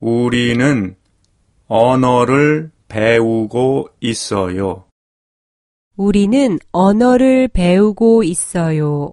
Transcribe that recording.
우리는 언어를 배우고 있어요. 우리는 언어를 배우고 있어요.